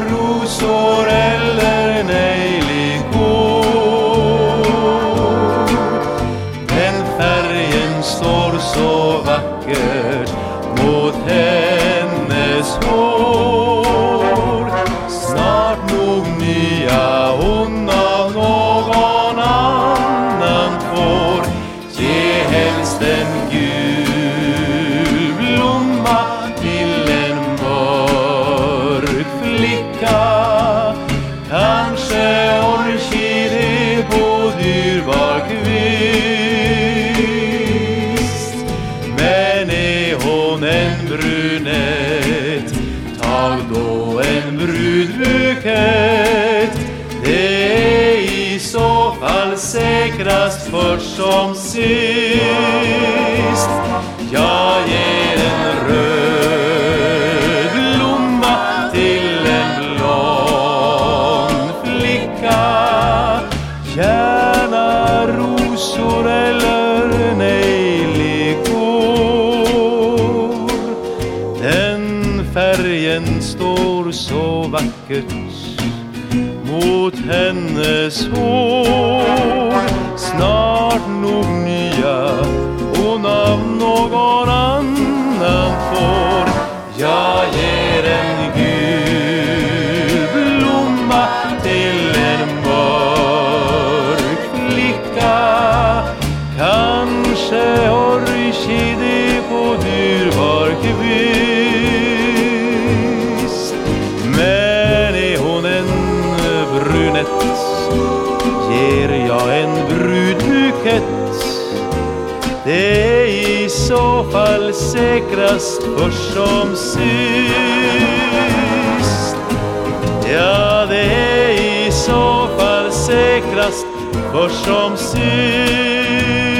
rosor eller nejlikor. Den färgen står så vackert mot hennes hår. Snart nog nya hon av någon annan får. Ge helst en Gud brudbuket brudbukett. Det är i så fall säkrast först som sist. Bergen står så vackert mot hennes hår. Snart nog nya hon av någon annan får. Jag ger en gul blomma till en mörk flicka. Kanske orkidé på dyrbar kvist. Det är i så fall säkrast först som sist. Ja, det är i så fall säkrast först som sist.